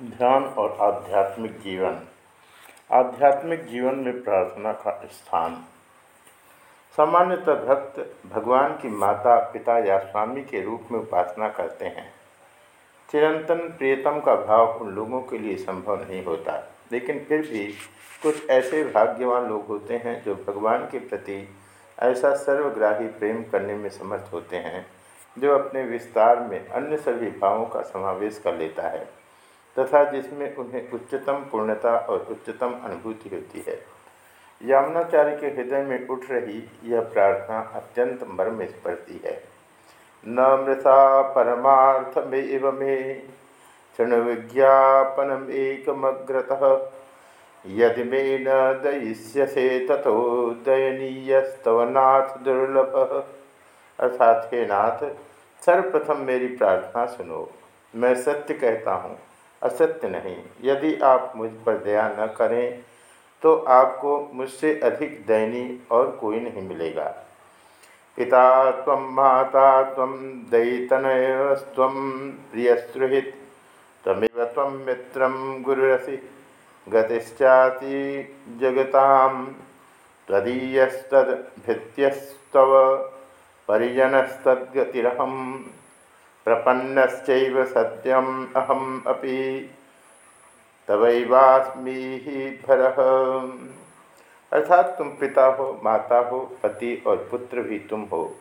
ध्यान और आध्यात्मिक जीवन। आध्यात्मिक जीवन में प्रार्थना का स्थान। सामान्यतः भक्त भगवान की माता, पिता या स्वामी के रूप में उपासना करते हैं। चिरंतन प्रियतम का भाव उन लोगों के लिए संभव नहीं होता, लेकिन फिर भी कुछ ऐसे भाग्यवान लोग होते हैं जो भगवान के प्रति ऐसा सर्वग्राही प्रेम करने में समर्थ होते हैं, जो अपने विस्तार में अन्य सभी भावों का समावेश कर लेता है। तथा जिसमें उन्हें उच्चतम पूर्णता और उच्चतम अनुभूति होती है। यामुनाचार्य के हृदय में उठ रही यह प्रार्थना अत्यंत मर्म स्पर्ती है। न मृषा परमार्थमेव मे क्षण विज्ञापनम एकमग्रत। यदि मे न दयिष्यसे तथो दयनीयस्तवनाथ दुर्लभ। अर्थात हे नाथ, सर्वप्रथम मेरी प्रार्थना सुनो। मैं सत्य कहता हूँ असत्य नहीं। यदि आप मुझ पर दया न करें तो आपको मुझसे अधिक दयनीय और कोई नहीं मिलेगा। पिता तम माता तम दयितनयस्व प्रियसुहित तमेव तम मित्र गुरुरसी। गतिश्चाति जगता तदीयस्तभित्यस्तव परिजनस्तद्गतिरहम। प्रपन्नश्चैव सत्यम अहम अपि तवैवास्मी ही भर। अर्थात तुम पिता हो, माता हो, पति और पुत्र भी तुम हो।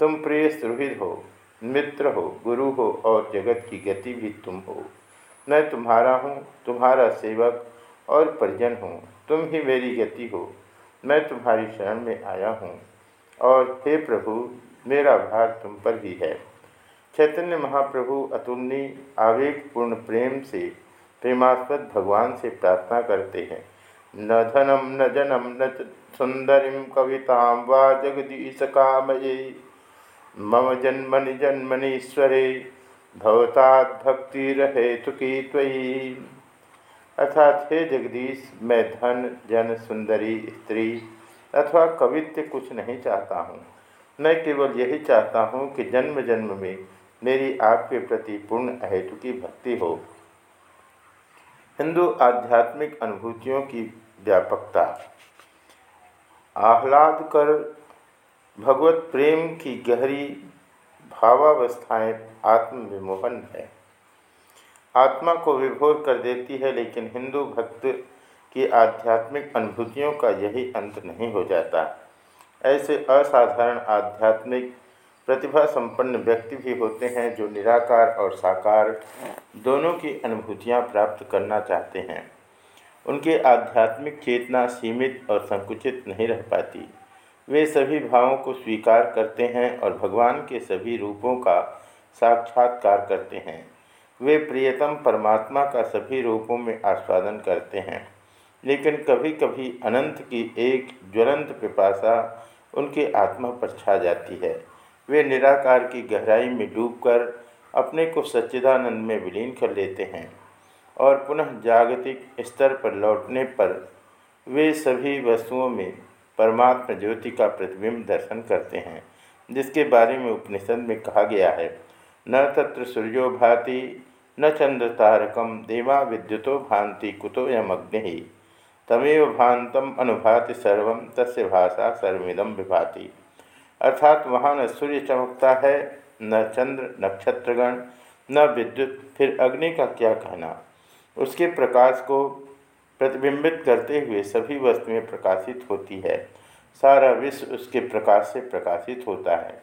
तुम प्रिय सुहृद हो, मित्र हो, गुरु हो और जगत की गति भी तुम हो। मैं तुम्हारा हूँ, तुम्हारा सेवक और परिजन हूँ। तुम ही मेरी गति हो। मैं तुम्हारी शरण में आया हूँ। और हे प्रभु, मेरा भार तुम पर ही है। चैतन्य महाप्रभु अतुलनीय, आवेगपूर्ण प्रेम से, प्रेमास्पद भगवान से प्रार्थना करते हैं। न धनम, न जनम, न सुंदरी कविता व जगदीश कामये। मम जन्मनि जन्मनीश्वरे, भवतात् भक्ति रहे तुकी त्वयी। अर्थात हे जगदीश, मैं धन, जन, सुंदरी, स्त्री अथवा कवित्य कुछ नहीं चाहता हूँ। मैं केवल यही चाहता हूँ कि जन्म जन्म में मेरी आपके प्रति पूर्ण अहेतु की भक्ति हो। हिंदू आध्यात्मिक अनुभूतियों की व्यापकता। आह्लाद कर भगवत प्रेम की गहरी भावावस्थाएँ आत्मविमोहन है। आत्मा को विभोर कर देती है, लेकिन हिंदू भक्त की आध्यात्मिक अनुभूतियों का यही अंत नहीं हो जाता। ऐसे असाधारण आध्यात्मिक प्रतिभा संपन्न व्यक्ति भी होते हैं जो निराकार और साकार दोनों की अनुभूतियाँ प्राप्त करना चाहते हैं। उनके आध्यात्मिक चेतना सीमित और संकुचित नहीं रह पाती। वे सभी भावों को स्वीकार करते हैं और भगवान के सभी रूपों का साक्षात्कार करते हैं। वे प्रियतम परमात्मा का सभी रूपों में आस्वादन करते हैं। लेकिन कभी कभी अनंत की एक ज्वलंत पिपासा उनके आत्मा पर छा जाती है। वे निराकार की गहराई में डूबकर अपने को सच्चिदानंद में विलीन कर लेते हैं और पुनः जागतिक स्तर पर लौटने पर वे सभी वस्तुओं में परमात्मा ज्योति का प्रतिबिंब दर्शन करते हैं, जिसके बारे में उपनिषद में कहा गया है। न तत्र सूर्यो भाति, न चंद्र तारकम देवा विद्युतो भांति कुतो यमग्नि। तमेव भांतम अनुभाति सर्व, तस्य भाषा सर्विदम विभाति। अर्थात वहाँ न सूर्य चमकता है, न चंद्र नक्षत्रगण, न विद्युत, फिर अग्नि का क्या कहना? उसके प्रकाश को प्रतिबिंबित करते हुए सभी वस्तुएँ प्रकाशित होती है। सारा विश्व उसके प्रकाश से प्रकाशित होता है।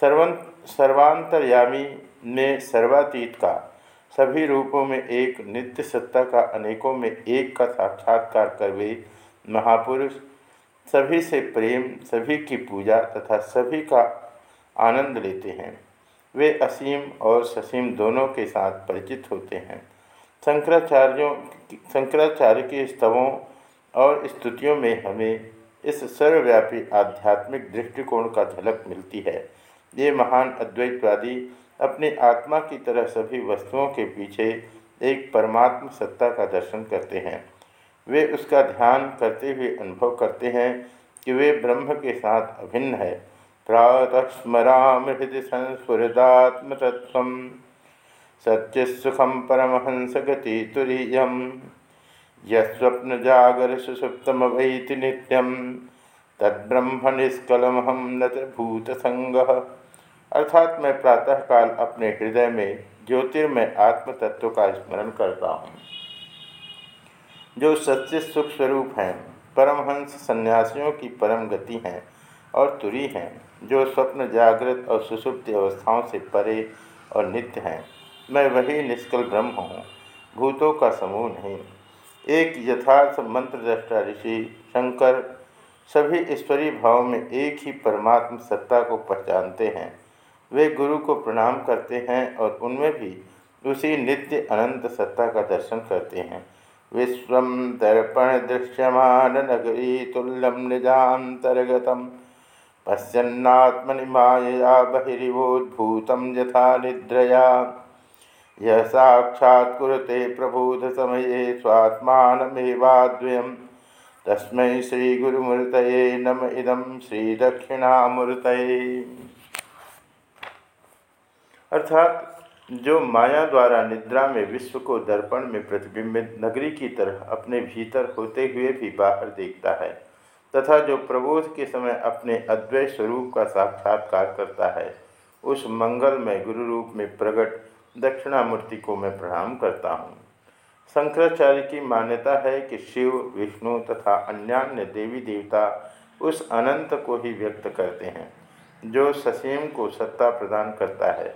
सर्वं, सर्वांतर्यामी में सर्वातीत का, सभी रूपों में एक, नित्य सत्ता का, अनेकों में एक का साक्षात्कार कर वे महापुरुष सभी से प्रेम, सभी की पूजा तथा सभी का आनंद लेते हैं। वे असीम और ससीम दोनों के साथ परिचित होते हैं। शंकराचार्यों, शंकराचार्य के स्तवों और स्तुतियों में हमें इस सर्वव्यापी आध्यात्मिक दृष्टिकोण का झलक मिलती है। ये महान अद्वैतवादी अपनी आत्मा की तरह सभी वस्तुओं के पीछे एक परमात्म सत्ता का दर्शन करते हैं। वे उसका ध्यान करते हुए अनुभव करते हैं कि वे ब्रह्म के साथ अभिन्न है। प्रातः स्मराम हृदय संस्फुरदात्म तत्व सच्चित्सुखम परमहंस गति तुरीय यस्वप्न जागर सुसुप्तम वैति नित्यम। तद्ब्रह्म निष्कलमहम न भूत संग। अर्थात मैं प्रातःकाल अपने हृदय में ज्योतिर्मय आत्म तत्व का स्मरण करता हूँ। जो सच्चे सुख स्वरूप हैं, परमहंस सन्यासियों की परम गति हैं और तुरी हैं, जो स्वप्न जागृत और सुसुप्त अवस्थाओं से परे और नित्य हैं। मैं वही निष्कल ब्रह्म हूँ, भूतों का समूह नहीं। एक यथार्थ मंत्र दृष्टा ऋषि शंकर, सभी ईश्वरीय भाव में एक ही परमात्म सत्ता को पहचानते हैं। वे गुरु को प्रणाम करते हैं और उनमें भी उसी नित्य अनंत सत्ता का दर्शन करते हैं। विश्व दर्पण दृश्यमान नगरी तुल्यम निजातर्गतम पश्यन्नात्मनि मायया बहिरीवोद्भूत यथा निद्रया। यह साक्षात्ते प्रबोध समये स्वात्मेवाद्वयम् तस्म श्रीगुरुमूर्त नम इदम श्रीदक्षिणामूर्त अर्थात जो माया द्वारा निद्रा में विश्व को दर्पण में प्रतिबिंबित नगरी की तरह अपने भीतर होते हुए भी बाहर देखता है, तथा जो प्रबोध के समय अपने अद्वैत स्वरूप का साक्षात्कार करता है, उस मंगलमय गुरु रूप में प्रकट दक्षिणामूर्ति को मैं प्रणाम करता हूँ। शंकराचार्य की मान्यता है कि शिव, विष्णु तथा अन्यान्य देवी देवता उस अनंत को ही व्यक्त करते हैं, जो ससीम को सत्ता प्रदान करता है।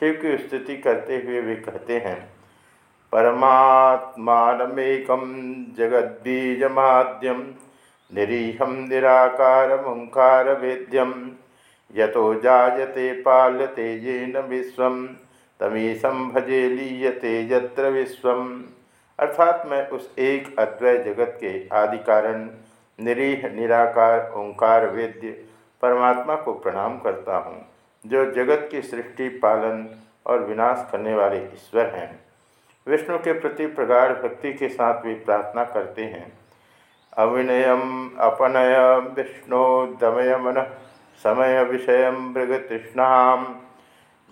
शिव की स्तुति करते हुए वे कहते हैं परमात्मानमेकम जगद्बीजमाद्यम निरीहम निराकार ओंकार वेद्यम यतो जायते पाल्यते येन विश्व तमीशम भजे लीयते यत्र विश्वम अर्थात मैं उस एक अद्वय जगत के आदि कारण निरीह, निराकार, ओंकार, वेद्य परमात्मा को प्रणाम करता हूँ। जो जगत की सृष्टि, पालन और विनाश करने वाले ईश्वर हैं। विष्णु के प्रति प्रगाढ़ भक्ति के साथ वे प्रार्थना करते हैं। अविनयम अपनय विष्णु दमय मन समय विषय मृगतृष्णा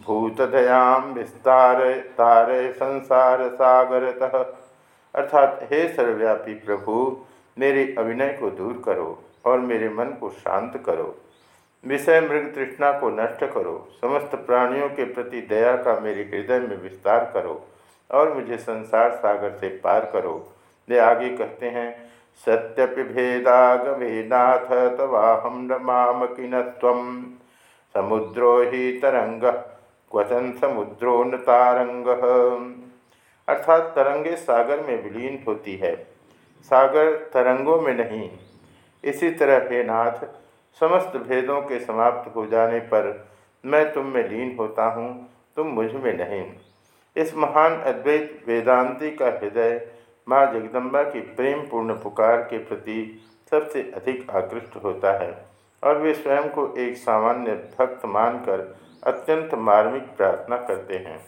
भूतदयाम विस्तार तारे संसार सागरतः। अर्थात, हे सर्वव्यापी प्रभु, मेरे अभिनय को दूर करो और मेरे मन को शांत करो। विषय मृग तृष्णा को नष्ट करो। समस्त प्राणियों के प्रति दया का मेरे हृदय में विस्तार करो और मुझे संसार सागर से पार करो। वे आगे कहते हैं, सत्यपि भेदागमे तवाहम न माम समुद्रो ही तरंग, क्वचन समुद्रो न तारंग। अर्थात तरंगे सागर में विलीन होती है। सागर तरंगों में नहीं। इसी तरह हे नाथ समस्त भेदों के समाप्त हो जाने पर मैं तुम में लीन होता हूँ, तुम मुझमें नहीं। इस महान अद्वैत वेदांति का हृदय माँ जगदम्बा की प्रेम पूर्ण पुकार के प्रति सबसे अधिक आकृष्ट होता है और वे स्वयं को एक सामान्य भक्त मानकर अत्यंत मार्मिक प्रार्थना करते हैं।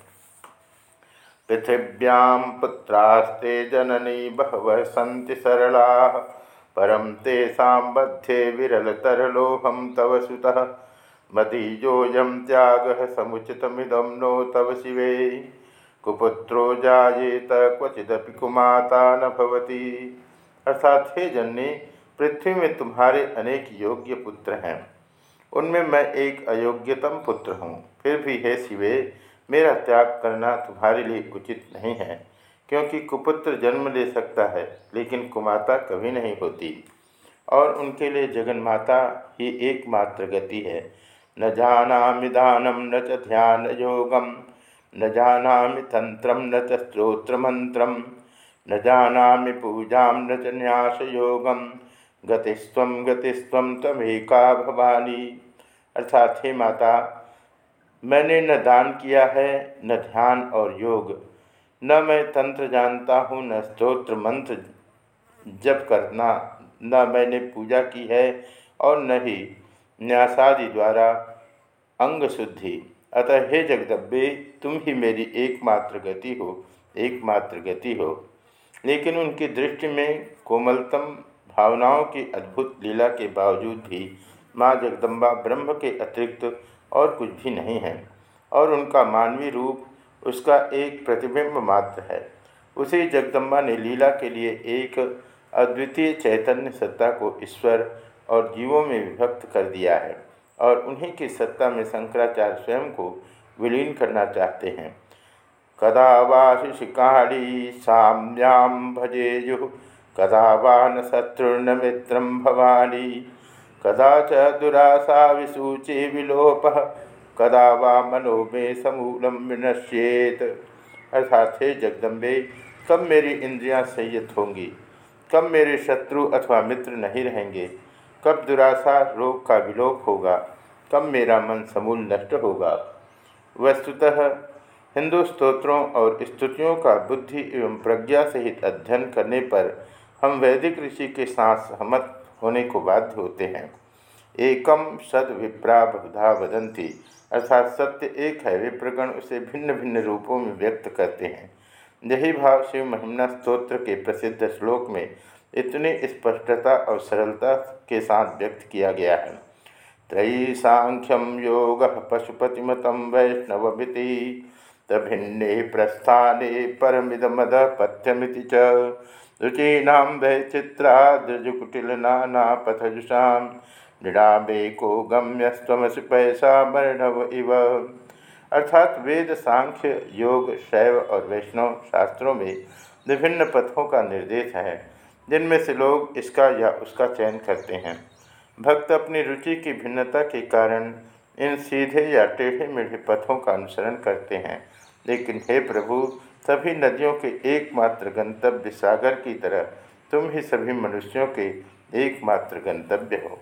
पृथिव्यां पुत्रास्ते जननी बहवः सन्ति सरलाः। परं तेषां बध्ये विरलतरलोहं तव सुतः। त्यागः समुचितमिदं नो तव शिवे। कुपुत्रो जायेत क्वचिदपि कुमाता न भवती। अर्थात हे जननी, पृथ्वी में तुम्हारे अनेक योग्य पुत्र हैं। उनमें मैं एक अयोग्यतम पुत्र हूँ। फिर भी हे शिवे, मेरा त्याग करना तुम्हारे लिए उचित नहीं है। क्योंकि कुपुत्र जन्म ले सकता है, लेकिन कुमाता कभी नहीं होती। और उनके लिए जगन माता ही एकमात्र गति है। न जाना दानम, न च ध्यान योगम, न जाना तंत्र न च स्त्रोत्र मंत्र न जाना पूजा न च न्यास योगम गतिस्व गतिस्व तमेका भवानी। अर्थात हे माता, मैंने न दान किया है, न ध्यान और योग न मैं तंत्र जानता हूँ, न स्त्रोत्र मंत्र जप करना, न मैंने पूजा की है और न ही न्यासादि द्वारा अंग शुद्धि। अतः हे जगदब्बे तुम ही मेरी एकमात्र गति हो, एकमात्र गति हो। लेकिन उनकी दृष्टि में कोमलतम भावनाओं की अद्भुत लीला के बावजूद भी माँ जगदम्बा ब्रह्म के अतिरिक्त और कुछ भी नहीं है और उनका मानवीय रूप उसका एक प्रतिबिंब मात्र है। उसी जगदम्बा ने लीला के लिए एक अद्वितीय चैतन्य सत्ता को ईश्वर और जीवों में विभक्त कर दिया है और उन्हीं की सत्ता में शंकराचार्य स्वयं को विलीन करना चाहते हैं। कदा वा शिशिकाली साम्याम भजेयु, कदा वा न शत्रुर्न मित्र भवानी कदा च दुराशा विसूचे विलोप कदा वा मनो में समूलम विनश्येत। अर्थात, हे जगदम्बे, कब मेरी इंद्रियाँ संयत होंगी? कब मेरे शत्रु अथवा मित्र नहीं रहेंगे? कब दुराशा रोग का विलोप होगा? कब मेरा मन समूल नष्ट होगा? वस्तुतः, हिंदू स्तोत्रों और स्तुतियों का बुद्धि एवं प्रज्ञा सहित अध्ययन करने पर हम वैदिक ऋषि के साथ सहमत होने को बाध्य होते हैं। एकम सद विप्रा बहुधा वदंती अर्थात सत्य एक है, विप्रगण उसे भिन्न भिन्न रूपों में व्यक्त करते हैं। यही भाव शिव महिमना स्त्रोत्र के प्रसिद्ध श्लोक में इतनी स्पष्टता और सरलता के साथ व्यक्त किया गया है। त्रयी सांख्यम योग पशुपतिमत वैष्णवमिति, तभिन्ने प्रस्थाने परमिदमद पथ्यमिति च। रुचीना नाना पथजुषा निड़ाबे को गम्यस्वमसि पैसा मरणव इव। अर्थात वेद, सांख्य, योग, शैव और वैष्णव शास्त्रों में विभिन्न पथों का निर्देश है। जिनमें से लोग इसका या उसका चयन करते हैं। भक्त अपनी रुचि की भिन्नता के कारण इन सीधे या टेढ़े मेढ़े पथों का अनुसरण करते हैं। लेकिन हे प्रभु, सभी नदियों के एकमात्र गंतव्य सागर की तरह तुम ही सभी मनुष्यों के एकमात्र गंतव्य हो।